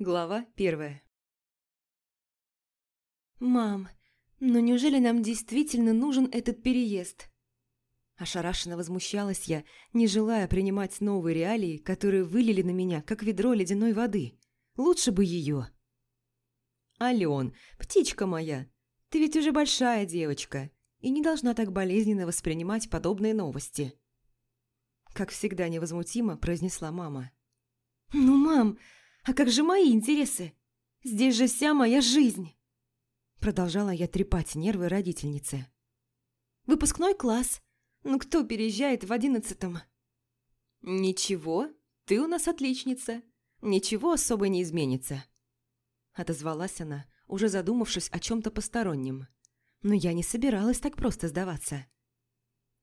Глава первая. «Мам, но неужели нам действительно нужен этот переезд?» Ошарашенно возмущалась я, не желая принимать новые реалии, которые вылили на меня, как ведро ледяной воды. Лучше бы ее. «Ален, птичка моя, ты ведь уже большая девочка и не должна так болезненно воспринимать подобные новости». Как всегда невозмутимо произнесла мама. «Ну, мам, а как же мои интересы? Здесь же вся моя жизнь!» Продолжала я трепать нервы родительницы. «Выпускной класс. Ну кто переезжает в одиннадцатом?» «Ничего, ты у нас отличница. Ничего особо не изменится». Отозвалась она, уже задумавшись о чем-то постороннем. Но я не собиралась так просто сдаваться.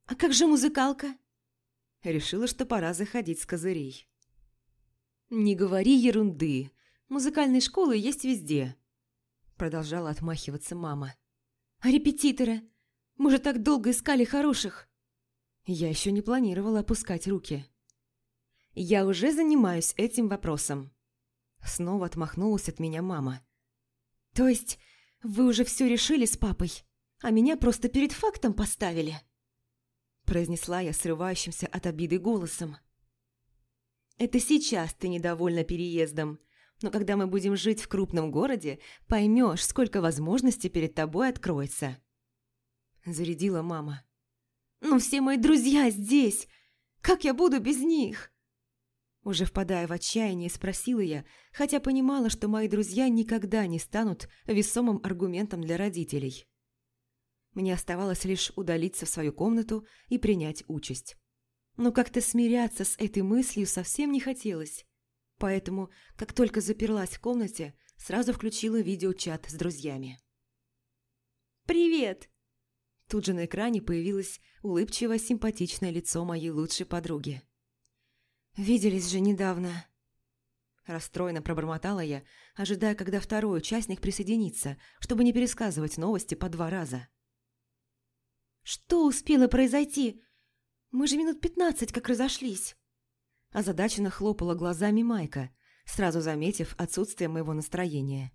«А как же музыкалка?» Решила, что пора заходить с козырей. «Не говори ерунды. Музыкальные школы есть везде», – продолжала отмахиваться мама. «А репетиторы? Мы же так долго искали хороших». Я еще не планировала опускать руки. «Я уже занимаюсь этим вопросом». Снова отмахнулась от меня мама. «То есть вы уже все решили с папой, а меня просто перед фактом поставили?» Произнесла я срывающимся от обиды голосом. Это сейчас ты недовольна переездом. Но когда мы будем жить в крупном городе, поймешь, сколько возможностей перед тобой откроется. Зарядила мама. «Ну все мои друзья здесь! Как я буду без них?» Уже впадая в отчаяние, спросила я, хотя понимала, что мои друзья никогда не станут весомым аргументом для родителей. Мне оставалось лишь удалиться в свою комнату и принять участь. Но как-то смиряться с этой мыслью совсем не хотелось. Поэтому, как только заперлась в комнате, сразу включила видеочат с друзьями. «Привет!» Тут же на экране появилось улыбчивое симпатичное лицо моей лучшей подруги. «Виделись же недавно!» Расстроенно пробормотала я, ожидая, когда второй участник присоединится, чтобы не пересказывать новости по два раза. «Что успело произойти? Мы же минут пятнадцать как разошлись. Озадаченно хлопала глазами Майка, сразу заметив отсутствие моего настроения.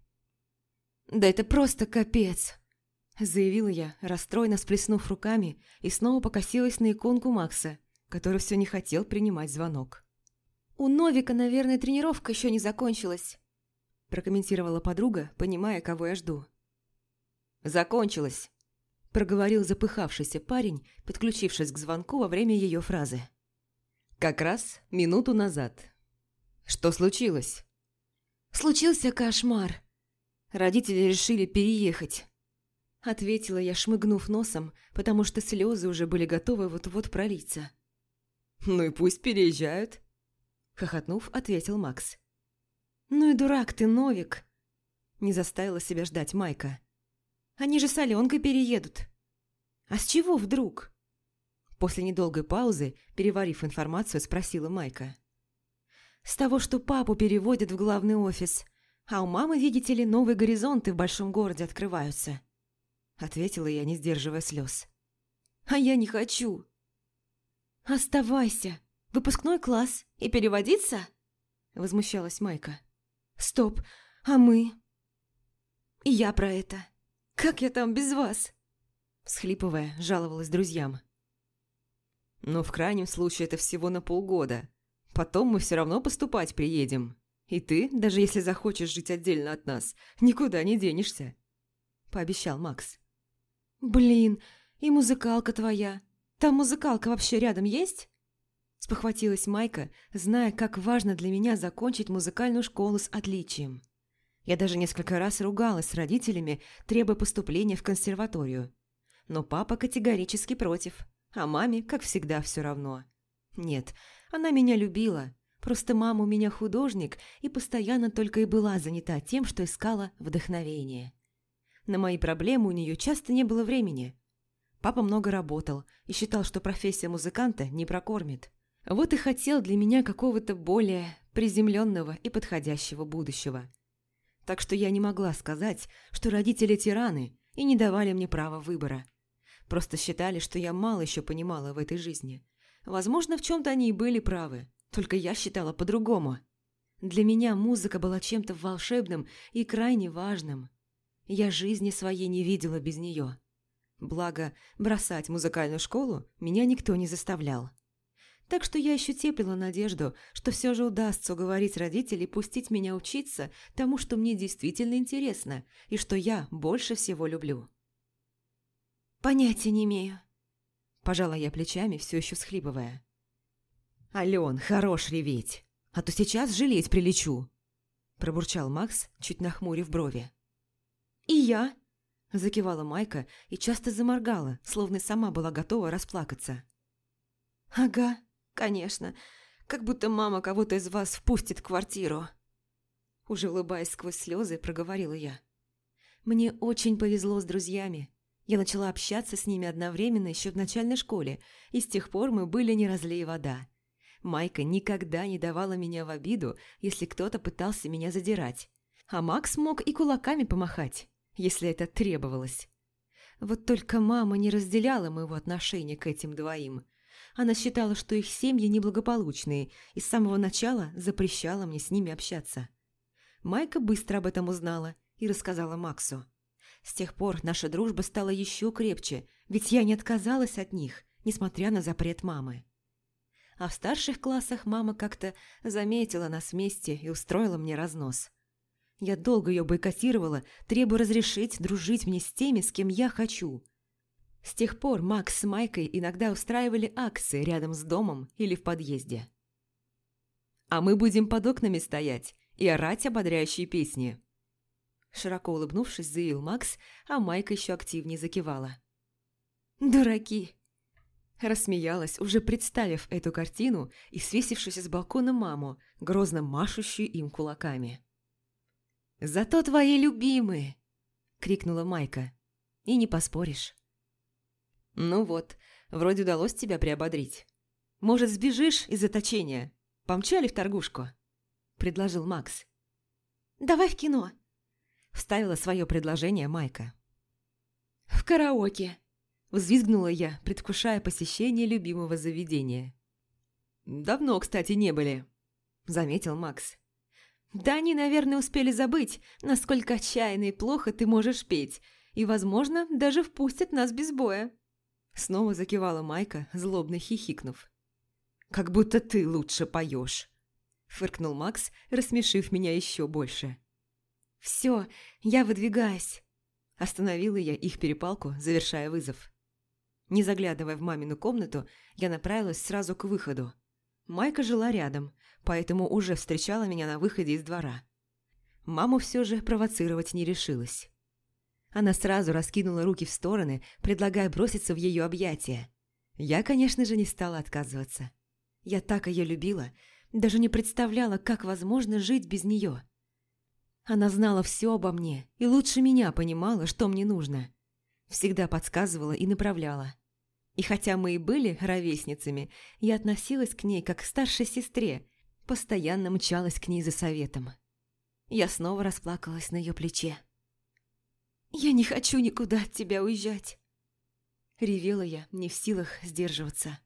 «Да это просто капец!» Заявила я, расстроенно сплеснув руками, и снова покосилась на иконку Макса, который все не хотел принимать звонок. «У Новика, наверное, тренировка еще не закончилась», прокомментировала подруга, понимая, кого я жду. «Закончилась», проговорил запыхавшийся парень, подключившись к звонку во время ее фразы. «Как раз минуту назад. Что случилось?» «Случился кошмар. Родители решили переехать». Ответила я, шмыгнув носом, потому что слезы уже были готовы вот-вот пролиться. «Ну и пусть переезжают», – хохотнув, ответил Макс. «Ну и дурак ты, Новик!» Не заставила себя ждать Майка. Они же с Аленкой переедут. А с чего вдруг? После недолгой паузы, переварив информацию, спросила Майка. С того, что папу переводят в главный офис, а у мамы, видите ли, новые горизонты в большом городе открываются. Ответила я, не сдерживая слез. А я не хочу. Оставайся. Выпускной класс. И переводиться? Возмущалась Майка. Стоп. А мы? И я про это. Как я там без вас?» Схлипывая, жаловалась друзьям. «Но в крайнем случае это всего на полгода. Потом мы все равно поступать приедем. И ты, даже если захочешь жить отдельно от нас, никуда не денешься», – пообещал Макс. «Блин, и музыкалка твоя. Там музыкалка вообще рядом есть?» Спохватилась Майка, зная, как важно для меня закончить музыкальную школу с отличием. Я даже несколько раз ругалась с родителями, требуя поступления в консерваторию. Но папа категорически против, а маме, как всегда, все равно. Нет, она меня любила, просто мама у меня художник и постоянно только и была занята тем, что искала вдохновение. На мои проблемы у нее часто не было времени. Папа много работал и считал, что профессия музыканта не прокормит. Вот и хотел для меня какого-то более приземленного и подходящего будущего – так что я не могла сказать, что родители тираны и не давали мне права выбора. Просто считали, что я мало еще понимала в этой жизни. Возможно, в чем-то они и были правы, только я считала по-другому. Для меня музыка была чем-то волшебным и крайне важным. Я жизни своей не видела без нее. Благо, бросать музыкальную школу меня никто не заставлял. Так что я еще теплила надежду, что все же удастся уговорить родителей пустить меня учиться тому, что мне действительно интересно и что я больше всего люблю. «Понятия не имею», – пожала я плечами, все еще схлипывая. «Ален, хорош реветь, а то сейчас жалеть прилечу», – пробурчал Макс, чуть нахмурив брови. «И я», – закивала Майка и часто заморгала, словно сама была готова расплакаться. «Ага», «Конечно. Как будто мама кого-то из вас впустит в квартиру». Уже улыбаясь сквозь слезы, проговорила я. «Мне очень повезло с друзьями. Я начала общаться с ними одновременно еще в начальной школе, и с тех пор мы были не разлей вода. Майка никогда не давала меня в обиду, если кто-то пытался меня задирать. А Макс мог и кулаками помахать, если это требовалось. Вот только мама не разделяла моего отношения к этим двоим. Она считала, что их семьи неблагополучные, и с самого начала запрещала мне с ними общаться. Майка быстро об этом узнала и рассказала Максу. С тех пор наша дружба стала еще крепче, ведь я не отказалась от них, несмотря на запрет мамы. А в старших классах мама как-то заметила нас вместе и устроила мне разнос. Я долго ее бойкотировала, требуя разрешить дружить мне с теми, с кем я хочу – с тех пор Макс с Майкой иногда устраивали акции рядом с домом или в подъезде. «А мы будем под окнами стоять и орать ободряющие песни», Широко улыбнувшись, заявил Макс, а Майка еще активнее закивала. «Дураки!» Рассмеялась, уже представив эту картину и свесившуюся с балкона маму, грозно машущую им кулаками. «Зато твои любимые!» – крикнула Майка. «И не поспоришь». «Ну вот, вроде удалось тебя приободрить. Может, сбежишь из заточения? Помчали в торгушку?» – предложил Макс. «Давай в кино», – вставила свое предложение Майка. «В караоке», – взвизгнула я, предвкушая посещение любимого заведения. «Давно, кстати, не были», – заметил Макс. «Да они, наверное, успели забыть, насколько отчаянно и плохо ты можешь петь, и, возможно, даже впустят нас без боя». Снова закивала Майка, злобно хихикнув. «Как будто ты лучше поешь!» Фыркнул Макс, рассмешив меня еще больше. «Все, я выдвигаюсь!» Остановила я их перепалку, завершая вызов. Не заглядывая в мамину комнату, я направилась сразу к выходу. Майка жила рядом, поэтому уже встречала меня на выходе из двора. Маму все же провоцировать не решилась. Она сразу раскинула руки в стороны, предлагая броситься в ее объятия. Я, конечно же, не стала отказываться. Я так ее любила, даже не представляла, как возможно жить без нее. Она знала все обо мне и лучше меня понимала, что мне нужно. Всегда подсказывала и направляла. И хотя мы и были ровесницами, я относилась к ней как к старшей сестре, постоянно мчалась к ней за советом. Я снова расплакалась на ее плече. «Я не хочу никуда от тебя уезжать!» Ревела я, не в силах сдерживаться.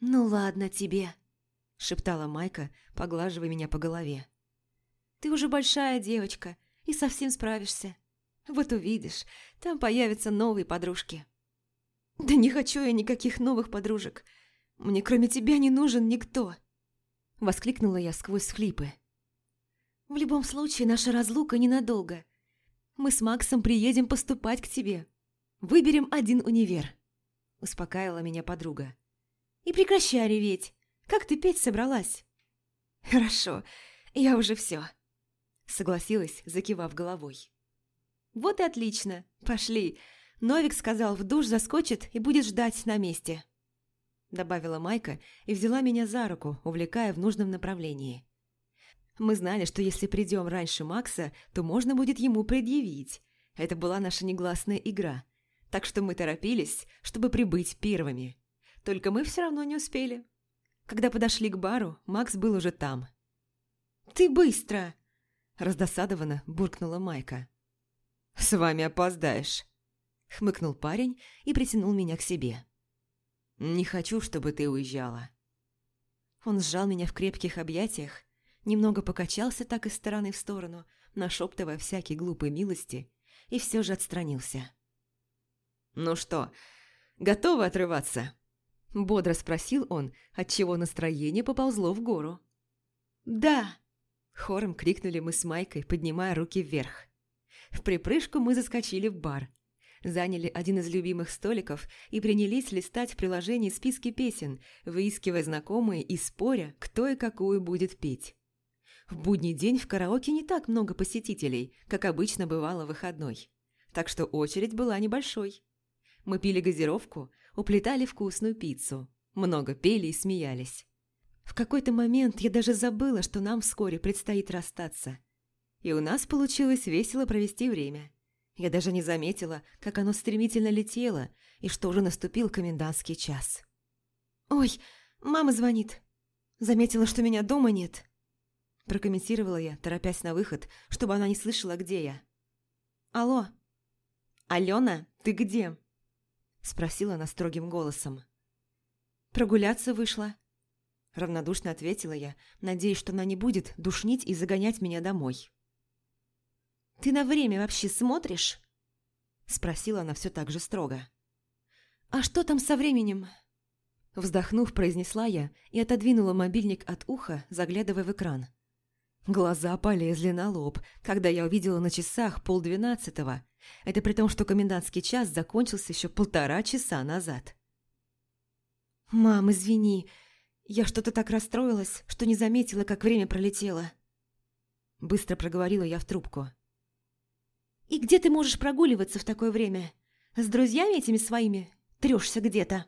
«Ну ладно тебе», – шептала Майка, поглаживая меня по голове. «Ты уже большая девочка и совсем справишься. Вот увидишь, там появятся новые подружки». «Да не хочу я никаких новых подружек. Мне кроме тебя не нужен никто!» Воскликнула я сквозь схлипы. «В любом случае, наша разлука ненадолго. Мы с Максом приедем поступать к тебе. Выберем один универ», – успокаивала меня подруга. «И прекращай реветь. Как ты петь собралась?» «Хорошо, я уже все», – согласилась, закивав головой. «Вот и отлично. Пошли. Новик сказал, в душ заскочит и будет ждать на месте», – добавила Майка и взяла меня за руку, увлекая в нужном направлении. Мы знали, что если придем раньше Макса, то можно будет ему предъявить. Это была наша негласная игра. Так что мы торопились, чтобы прибыть первыми. Только мы все равно не успели. Когда подошли к бару, Макс был уже там. «Ты быстро!» – раздосадованно буркнула Майка. «С вами опоздаешь», – хмыкнул парень и притянул меня к себе. «Не хочу, чтобы ты уезжала». Он сжал меня в крепких объятиях, немного покачался так из стороны в сторону, нашептывая всякие глупые милости, и все же отстранился. «Ну что, готовы отрываться?» Бодро спросил он, отчего настроение поползло в гору. «Да!» Хором крикнули мы с Майкой, поднимая руки вверх. В припрыжку мы заскочили в бар. Заняли один из любимых столиков и принялись листать в приложении списки песен, выискивая знакомые и споря, кто и какую будет петь. В будний день в караоке не так много посетителей, как обычно бывало в выходной. Так что очередь была небольшой. Мы пили газировку, уплетали вкусную пиццу, много пели и смеялись. В какой-то момент я даже забыла, что нам вскоре предстоит расстаться. И у нас получилось весело провести время. Я даже не заметила, как оно стремительно летело, и что уже наступил комендантский час. «Ой, мама звонит. Заметила, что меня дома нет». Прокомментировала я, торопясь на выход, чтобы она не слышала, где я. «Алло. Алена, ты где?» Спросила она строгим голосом. «Прогуляться вышла». Равнодушно ответила я, надеясь, что она не будет душнить и загонять меня домой. «Ты на время вообще смотришь?» Спросила она все так же строго. «А что там со временем?» Вздохнув, произнесла я и отодвинула мобильник от уха, заглядывая в экран. Глаза полезли на лоб, когда я увидела на часах полдвенадцатого. Это при том, что комендантский час закончился еще полтора часа назад. «Мам, извини, я что-то так расстроилась, что не заметила, как время пролетело». Быстро проговорила я в трубку. «И где ты можешь прогуливаться в такое время? С друзьями этими своими? Трешься где-то?»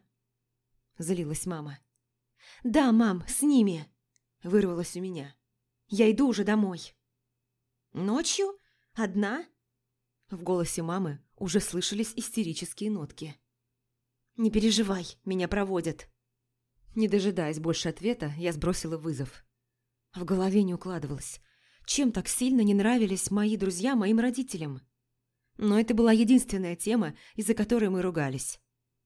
Залилась мама. «Да, мам, с ними!» Вырвалось у меня. «Я иду уже домой». «Ночью? Одна?» В голосе мамы уже слышались истерические нотки. «Не переживай, меня проводят». Не дожидаясь больше ответа, я сбросила вызов. В голове не укладывалось. Чем так сильно не нравились мои друзья моим родителям? Но это была единственная тема, из-за которой мы ругались.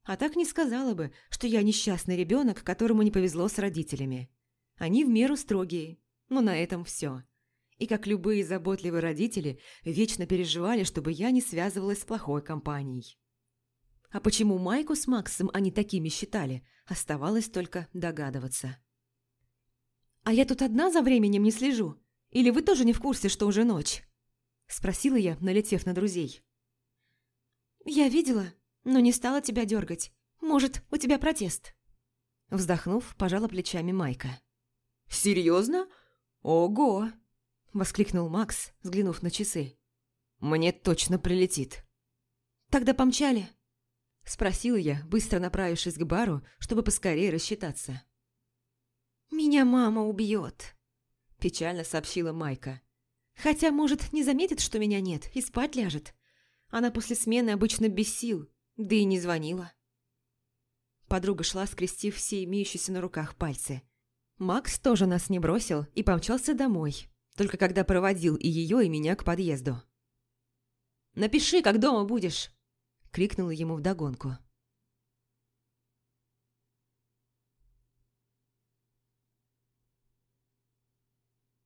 А так не сказала бы, что я несчастный ребенок, которому не повезло с родителями. Они в меру строгие, но на этом все. И как любые заботливые родители, вечно переживали, чтобы я не связывалась с плохой компанией. А почему Майку с Максом они такими считали, оставалось только догадываться. «А я тут одна за временем не слежу? Или вы тоже не в курсе, что уже ночь?» Спросила я, налетев на друзей. «Я видела, но не стала тебя дергать. Может, у тебя протест?» Вздохнув, пожала плечами Майка. «Серьезно? Ого!» Воскликнул Макс, взглянув на часы. «Мне точно прилетит». «Тогда помчали?» Спросила я, быстро направившись к бару, чтобы поскорее рассчитаться. «Меня мама убьет», – печально сообщила Майка. «Хотя, может, не заметит, что меня нет, и спать ляжет. Она после смены обычно без сил, да и не звонила». Подруга шла, скрестив все имеющиеся на руках пальцы. Макс тоже нас не бросил и помчался домой, только когда проводил и ее, и меня к подъезду. «Напиши, как дома будешь!» – крикнула ему вдогонку.